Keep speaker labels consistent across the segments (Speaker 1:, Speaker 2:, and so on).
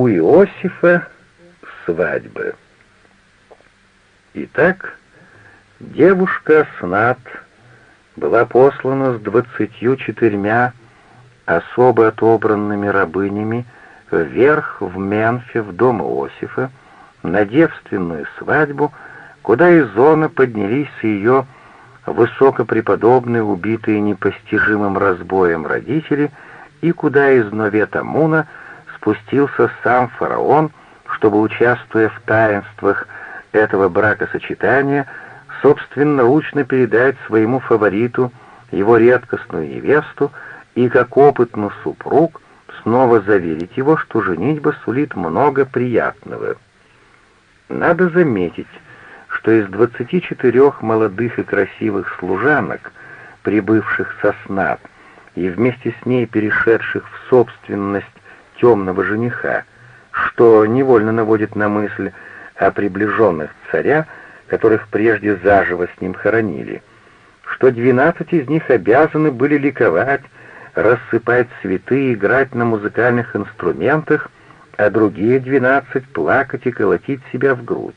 Speaker 1: У Иосифа свадьбы. Итак, девушка Снат была послана с двадцатью четырьмя особо отобранными рабынями вверх в Менфе, в дом Иосифа, на девственную свадьбу, куда из зоны поднялись ее высокопреподобные, убитые непостижимым разбоем родители, и куда из Новета Муна спустился сам фараон, чтобы, участвуя в таинствах этого бракосочетания, собственноручно передать своему фавориту его редкостную невесту и, как опытный супруг, снова заверить его, что женитьба сулит много приятного. Надо заметить, что из двадцати четырех молодых и красивых служанок, прибывших со сна и вместе с ней перешедших в собственность темного жениха, что невольно наводит на мысль о приближенных царя, которых прежде заживо с ним хоронили, что двенадцать из них обязаны были ликовать, рассыпать цветы и играть на музыкальных инструментах, а другие двенадцать плакать и колотить себя в грудь.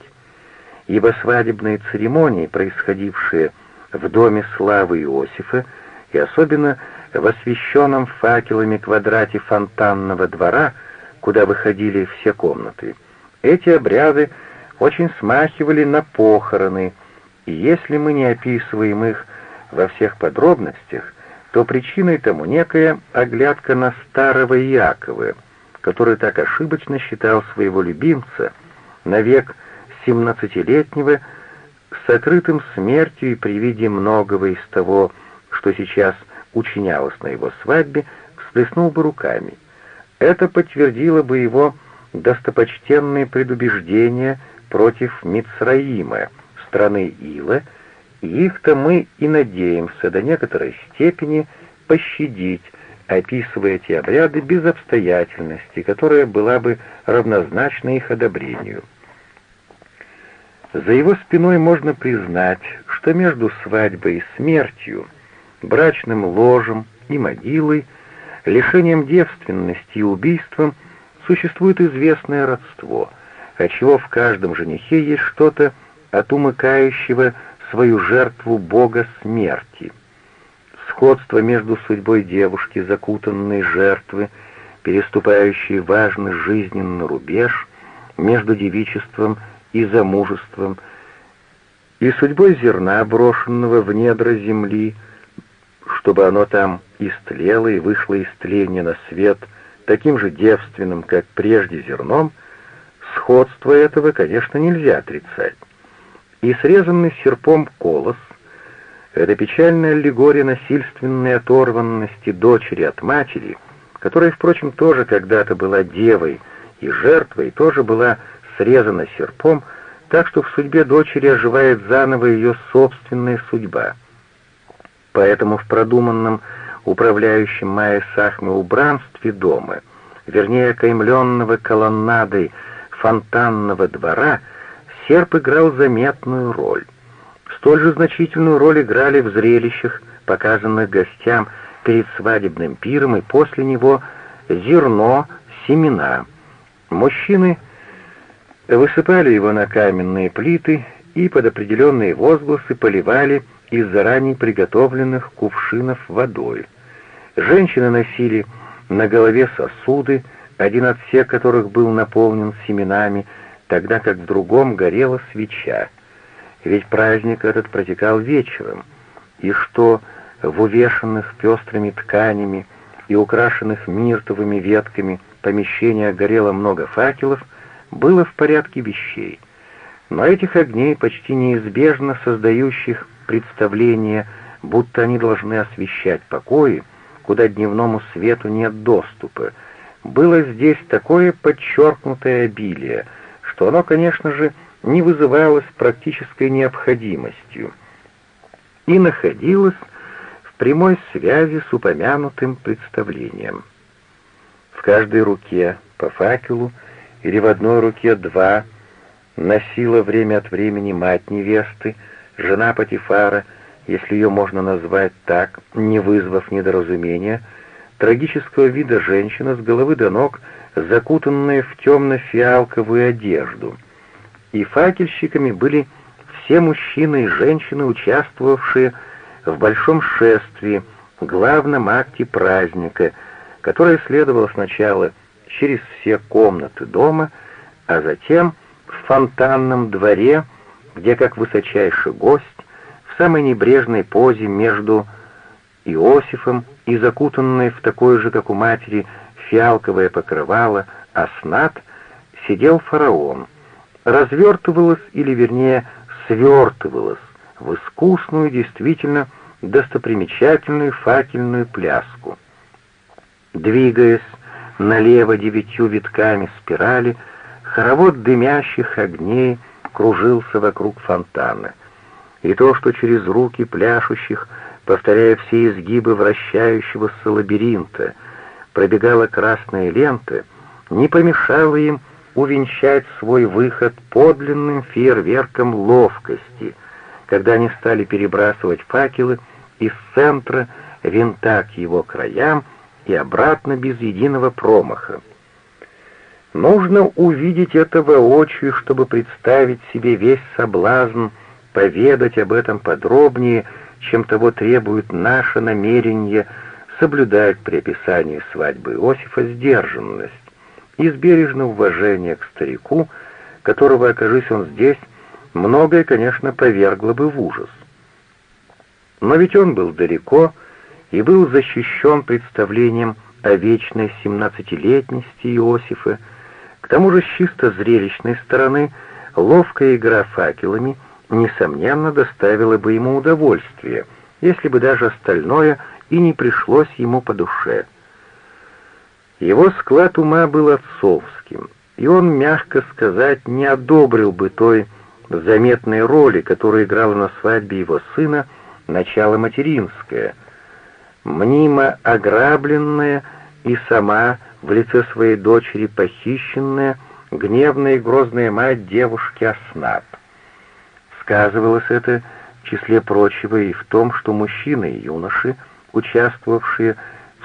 Speaker 1: Ибо свадебные церемонии, происходившие в доме славы Иосифа, и особенно в освещенном факелами квадрате фонтанного двора, куда выходили все комнаты, эти обряды очень смахивали на похороны, и если мы не описываем их во всех подробностях, то причиной тому некая оглядка на старого Якова, который так ошибочно считал своего любимца, навек семнадцатилетнего, сокрытым смертью и при виде многого из того, что сейчас учинялось на его свадьбе, всплеснул бы руками. Это подтвердило бы его достопочтенные предубеждения против Мицраима, страны Ила, и их-то мы и надеемся до некоторой степени пощадить, описывая эти обряды без обстоятельности, которая была бы равнозначна их одобрению. За его спиной можно признать, что между свадьбой и смертью, брачным ложем и могилой, лишением девственности и убийством существует известное родство — отчего в каждом женихе есть что-то от умыкающего свою жертву бога смерти. Сходство между судьбой девушки, закутанной жертвы, переступающей важный жизненный рубеж, между девичеством и замужеством, и судьбой зерна, брошенного в недра земли, чтобы оно там истлело и вышло из тления на свет таким же девственным, как прежде зерном, Сходство этого, конечно, нельзя отрицать. И срезанный серпом колос — это печальная аллегория насильственной оторванности дочери от матери, которая, впрочем, тоже когда-то была девой и жертвой, тоже была срезана серпом, так что в судьбе дочери оживает заново ее собственная судьба. Поэтому в продуманном управляющем Майя Сахме убранстве дома, вернее, окаймленного колоннадой фонтанного двора серп играл заметную роль. Столь же значительную роль играли в зрелищах, показанных гостям перед свадебным пиром и после него зерно, семена. Мужчины высыпали его на каменные плиты и под определенные возгласы поливали из заранее приготовленных кувшинов водой. Женщины носили на голове сосуды, один отсек которых был наполнен семенами, тогда как в другом горела свеча. Ведь праздник этот протекал вечером, и что в увешанных пестрыми тканями и украшенных миртовыми ветками помещениях горело много факелов, было в порядке вещей. Но этих огней, почти неизбежно создающих представление, будто они должны освещать покои, куда дневному свету нет доступа, было здесь такое подчеркнутое обилие, что оно, конечно же, не вызывалось практической необходимостью и находилось в прямой связи с упомянутым представлением. В каждой руке по факелу или в одной руке два носила время от времени мать невесты, жена Патифара, если ее можно назвать так, не вызвав недоразумения, трагического вида женщина с головы до ног закутанные в темно-фиалковую одежду. И факельщиками были все мужчины и женщины, участвовавшие в большом шествии, главном акте праздника, которое следовало сначала через все комнаты дома, а затем в фонтанном дворе, где, как высочайший гость, в самой небрежной позе между Иосифом и закутанной в такое же, как у матери, фиалковое покрывало, Аснат, сидел фараон. Развертывалась, или вернее, свертывалась в искусную, действительно достопримечательную факельную пляску. Двигаясь налево девятью витками спирали, хоровод дымящих огней кружился вокруг фонтана. И то, что через руки пляшущих, повторяя все изгибы вращающегося лабиринта, пробегала красная лента, не помешало им увенчать свой выход подлинным фейерверком ловкости, когда они стали перебрасывать факелы из центра винта к его краям и обратно без единого промаха. Нужно увидеть это воочию, чтобы представить себе весь соблазн, поведать об этом подробнее, чем того требует наше намерение соблюдать при описании свадьбы Иосифа сдержанность, из бережного уважения к старику, которого, окажись он здесь, многое, конечно, повергло бы в ужас. Но ведь он был далеко и был защищен представлением о вечной семнадцатилетности Иосифа, тому же с чисто зрелищной стороны ловкая игра факелами, несомненно, доставила бы ему удовольствие, если бы даже остальное и не пришлось ему по душе. Его склад ума был отцовским, и он, мягко сказать, не одобрил бы той заметной роли, которую играла на свадьбе его сына начало материнское, мнимо ограбленная и сама в лице своей дочери похищенная, гневная и грозная мать девушки Аснат. Сказывалось это, в числе прочего, и в том, что мужчины и юноши, участвовавшие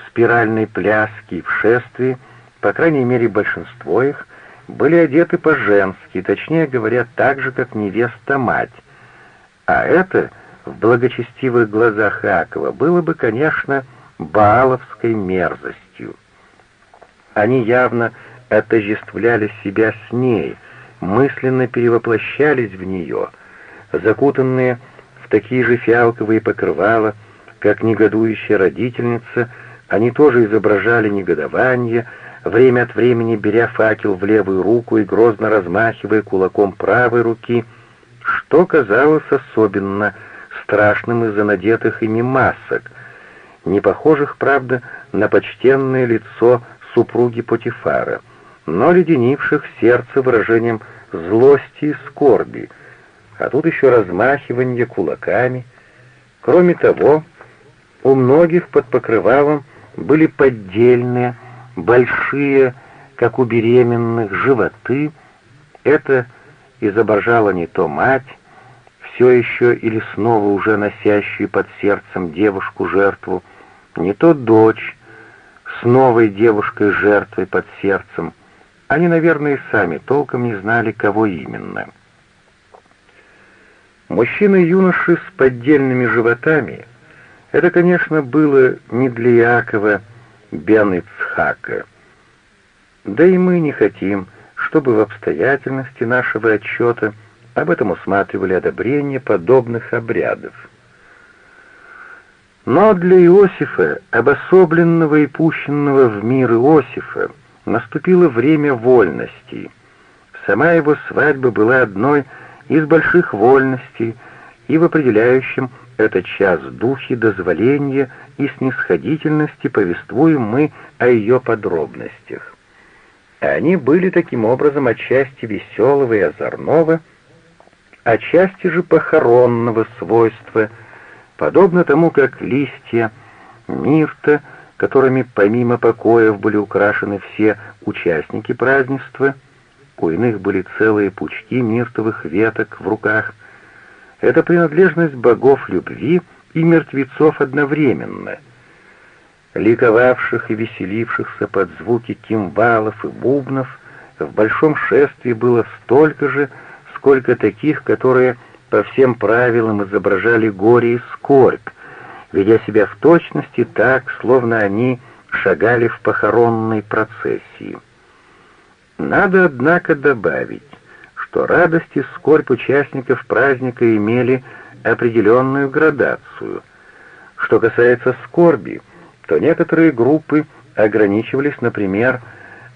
Speaker 1: спиральной пляски в шествии, по крайней мере большинство их, были одеты по-женски, точнее говоря, так же, как невеста-мать. А это, в благочестивых глазах Акова, было бы, конечно, бааловской мерзостью. Они явно отождествляли себя с ней, мысленно перевоплощались в нее, закутанные в такие же фиалковые покрывала, как негодующая родительница — они тоже изображали негодование, время от времени беря факел в левую руку и грозно размахивая кулаком правой руки, что казалось особенно страшным из-за надетых ими масок, не похожих, правда, на почтенное лицо супруги Потифара, но леденивших сердце выражением злости и скорби, а тут еще размахивание кулаками. Кроме того, у многих под покрывалом были поддельные, большие, как у беременных, животы. Это изображало не то мать, все еще или снова уже носящую под сердцем девушку-жертву, не то дочь с новой девушкой-жертвой под сердцем. Они, наверное, сами толком не знали, кого именно. Мужчины и юноши с поддельными животами — это, конечно, было не для Якова Бен Ицхака. Да и мы не хотим, чтобы в обстоятельности нашего отчета об этом усматривали одобрение подобных обрядов. Но для Иосифа, обособленного и пущенного в мир Иосифа, наступило время вольностей. Сама его свадьба была одной из больших вольностей и в определяющем этот час духи дозволения и снисходительности повествуем мы о ее подробностях. Они были таким образом отчасти веселого и озорного, отчасти же похоронного свойства, подобно тому, как листья мирта, которыми помимо покоев были украшены все участники празднества, у иных были целые пучки миртовых веток в руках — это принадлежность богов любви и мертвецов одновременно. ликовавших и веселившихся под звуки кимвалов и бубнов, в большом шествии было столько же, сколько таких, которые по всем правилам изображали горе и скорбь, ведя себя в точности так, словно они шагали в похоронной процессии. Надо, однако, добавить, что радость и скорбь участников праздника имели определенную градацию. Что касается скорби, то некоторые группы ограничивались, например,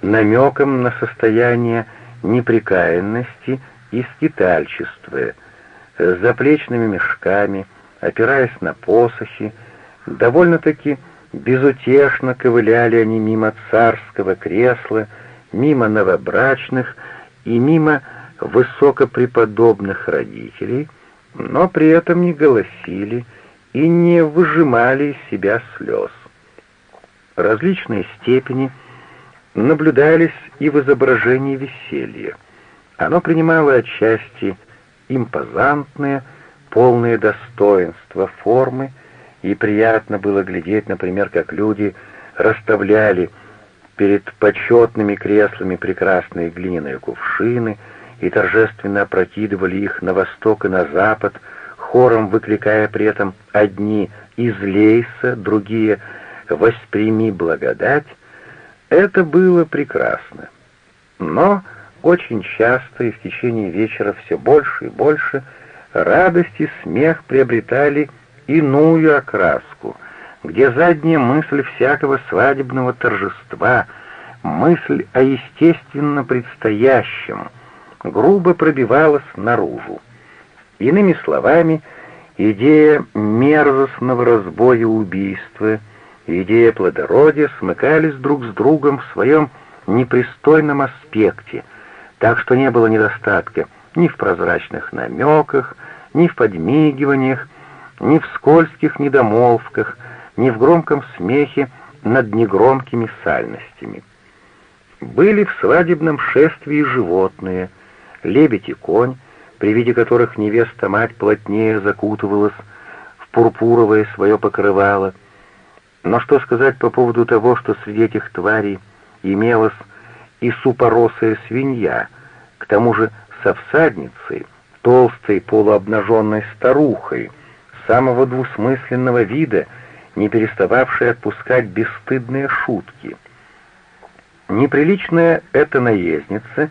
Speaker 1: намеком на состояние неприкаянности и скитальчества, с заплечными мешками, опираясь на посохи, довольно-таки безутешно ковыляли они мимо царского кресла, мимо новобрачных и мимо высокопреподобных родителей, но при этом не голосили и не выжимали из себя слез. Различные степени наблюдались и в изображении веселья. Оно принимало отчасти импозантные, полные достоинства формы, и приятно было глядеть, например, как люди расставляли перед почетными креслами прекрасные глиняные кувшины и торжественно опрокидывали их на восток и на запад, хором выкликая при этом одни «излейся», другие «восприми благодать», это было прекрасно. Но очень часто и в течение вечера все больше и больше радость и смех приобретали иную окраску, где задняя мысль всякого свадебного торжества, мысль о естественно предстоящем, грубо пробивалась наружу. Иными словами, идея мерзостного разбоя убийства, идея плодородия смыкались друг с другом в своем непристойном аспекте — так что не было недостатка ни в прозрачных намеках, ни в подмигиваниях, ни в скользких недомолвках, ни в громком смехе над негромкими сальностями. Были в свадебном шествии животные, лебедь и конь, при виде которых невеста-мать плотнее закутывалась в пурпуровое свое покрывало. Но что сказать по поводу того, что среди этих тварей имелось и супоросая свинья, к тому же со всадницей, толстой полуобнаженной старухой, самого двусмысленного вида, не перестававшей отпускать бесстыдные шутки. Неприличная эта наездница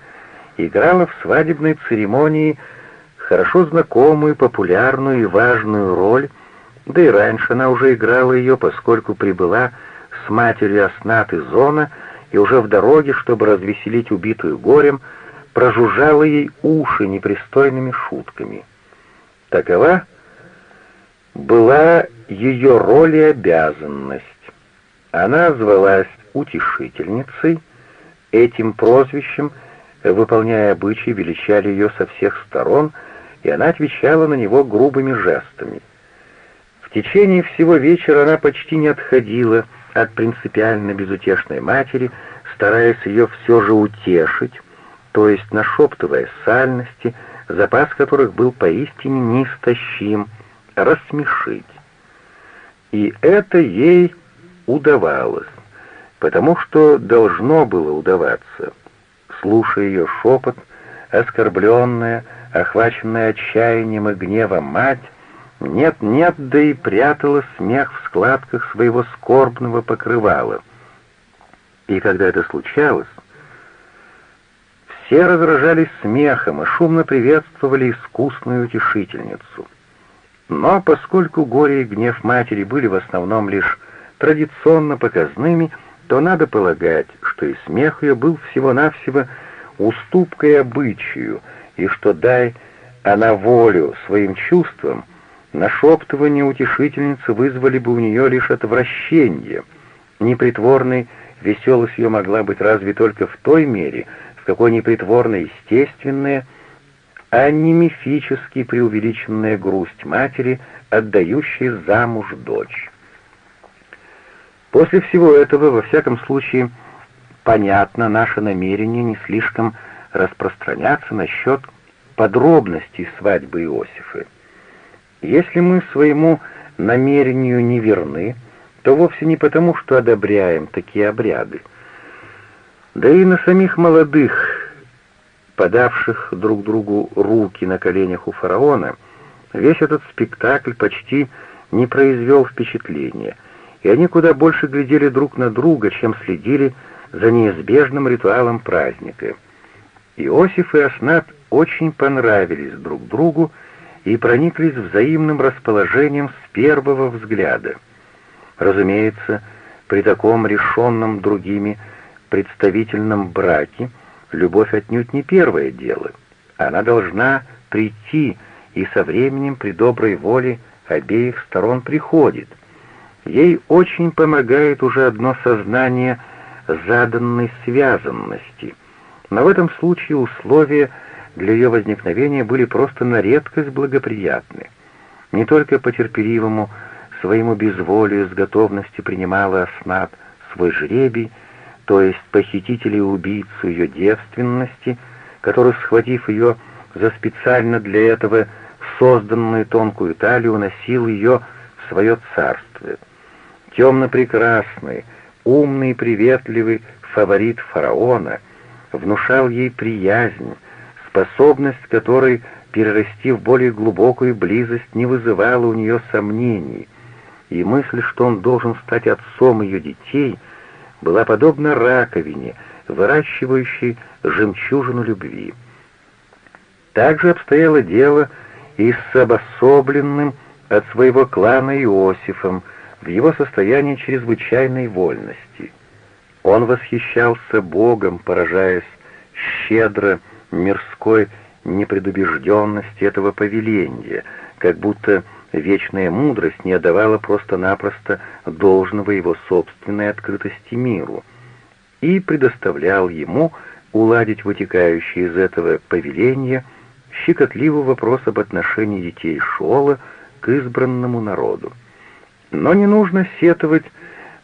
Speaker 1: играла в свадебной церемонии хорошо знакомую, популярную и важную роль, да и раньше она уже играла ее, поскольку прибыла с матерью Аснат из Зона и уже в дороге, чтобы развеселить убитую горем, прожужжала ей уши непристойными шутками. Такова была ее роль и обязанность. Она звалась утешительницей, этим прозвищем, выполняя обычаи, величали ее со всех сторон, и она отвечала на него грубыми жестами. В течение всего вечера она почти не отходила от принципиально безутешной матери, стараясь ее все же утешить, то есть нашептывая сальности, запас которых был поистине неистощим, рассмешить. И это ей удавалось, потому что должно было удаваться. Слушая ее шепот, оскорбленная, охваченная отчаянием и гневом мать, нет-нет, да и прятала смех в складках своего скорбного покрывала. И когда это случалось, все разражались смехом и шумно приветствовали искусную утешительницу. Но поскольку горе и гнев матери были в основном лишь традиционно показными, то надо полагать, что и смех ее был всего-навсего уступкой обычаю, и что дай она волю своим чувствам, Нашептывания утешительницы вызвали бы у нее лишь отвращение. Непритворной веселость ее могла быть разве только в той мере, в какой непритворно естественная, а не мифически преувеличенная грусть матери, отдающей замуж дочь. После всего этого, во всяком случае, понятно наше намерение не слишком распространяться насчет подробностей свадьбы Иосифа. Если мы своему намерению не верны, то вовсе не потому, что одобряем такие обряды. Да и на самих молодых, подавших друг другу руки на коленях у фараона, весь этот спектакль почти не произвел впечатления, и они куда больше глядели друг на друга, чем следили за неизбежным ритуалом праздника. Иосиф и Аснат очень понравились друг другу и прониклись взаимным расположением с первого взгляда. Разумеется, при таком решенном другими представительном браке любовь отнюдь не первое дело. Она должна прийти, и со временем при доброй воле обеих сторон приходит. Ей очень помогает уже одно сознание заданной связанности, но в этом случае условия для ее возникновения были просто на редкость благоприятны. Не только по своему безволию с готовностью принимала Аснат свой жребий, то есть похитителя убийцу ее девственности, который, схватив ее за специально для этого созданную тонкую талию, носил ее в свое царство. Темно-прекрасный, умный и приветливый фаворит фараона внушал ей приязнь, способность которой перерасти в более глубокую близость не вызывала у нее сомнений, и мысль, что он должен стать отцом ее детей, была подобна раковине, выращивающей жемчужину любви. Также обстояло дело и с обособленным от своего клана Иосифом в его состоянии чрезвычайной вольности. Он восхищался Богом, поражаясь щедро мирской непредубежденности этого повеления, как будто вечная мудрость не отдавала просто-напросто должного его собственной открытости миру и предоставлял ему уладить вытекающий из этого повеления щекотливый вопрос об отношении детей Шола к избранному народу. Но не нужно сетовать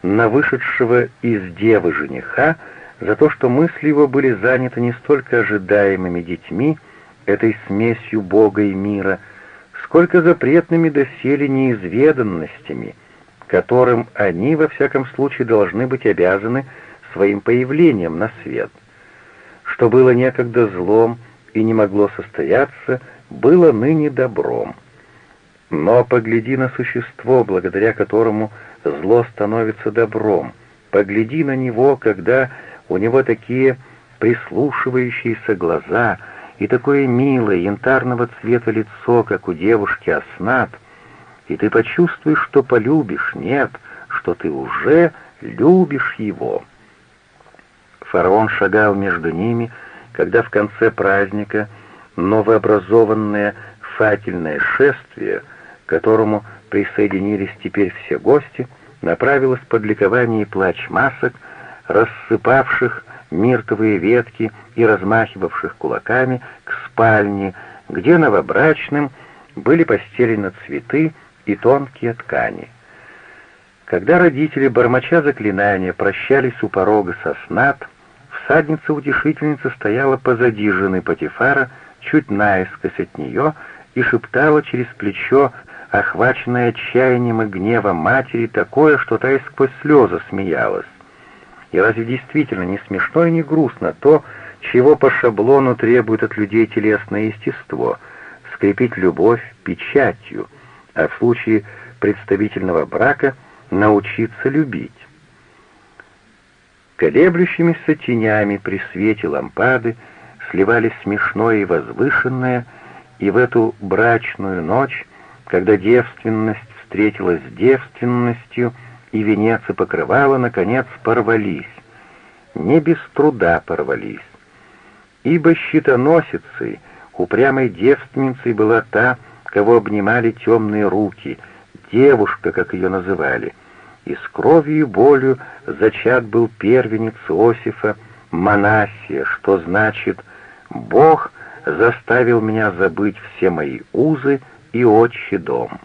Speaker 1: на вышедшего из девы жениха, за то, что мысли его были заняты не столько ожидаемыми детьми, этой смесью Бога и мира, сколько запретными доселе неизведанностями, которым они, во всяком случае, должны быть обязаны своим появлением на свет. Что было некогда злом и не могло состояться, было ныне добром. Но погляди на существо, благодаря которому зло становится добром, погляди на него, когда у него такие прислушивающиеся глаза и такое милое янтарного цвета лицо, как у девушки Аснат, и ты почувствуешь, что полюбишь, нет, что ты уже любишь его. Фараон шагал между ними, когда в конце праздника новообразованное факельное шествие, к которому присоединились теперь все гости, направилось под ликование и плач масок, рассыпавших миртовые ветки и размахивавших кулаками к спальне, где новобрачным были постелены цветы и тонкие ткани. Когда родители, бормоча заклинания, прощались у порога со снат, всадница-утешительница стояла позади жены Патифара, чуть наискось от нее, и шептала через плечо, охваченная отчаянием и гневом матери, такое, что та и сквозь слезы смеялась. И разве действительно не смешно и не грустно то, чего по шаблону требует от людей телесное естество — скрепить любовь печатью, а в случае представительного брака научиться любить? Колеблющимися тенями при свете лампады сливались смешное и возвышенное, и в эту брачную ночь, когда девственность встретилась с девственностью — и венец и покрывало, наконец, порвались. Не без труда порвались. Ибо щитоносицей, упрямой девственницей была та, кого обнимали темные руки, девушка, как ее называли, и с кровью и болью зачат был первенец Иосифа, Манасия, что значит «Бог заставил меня забыть все мои узы и отчий дом».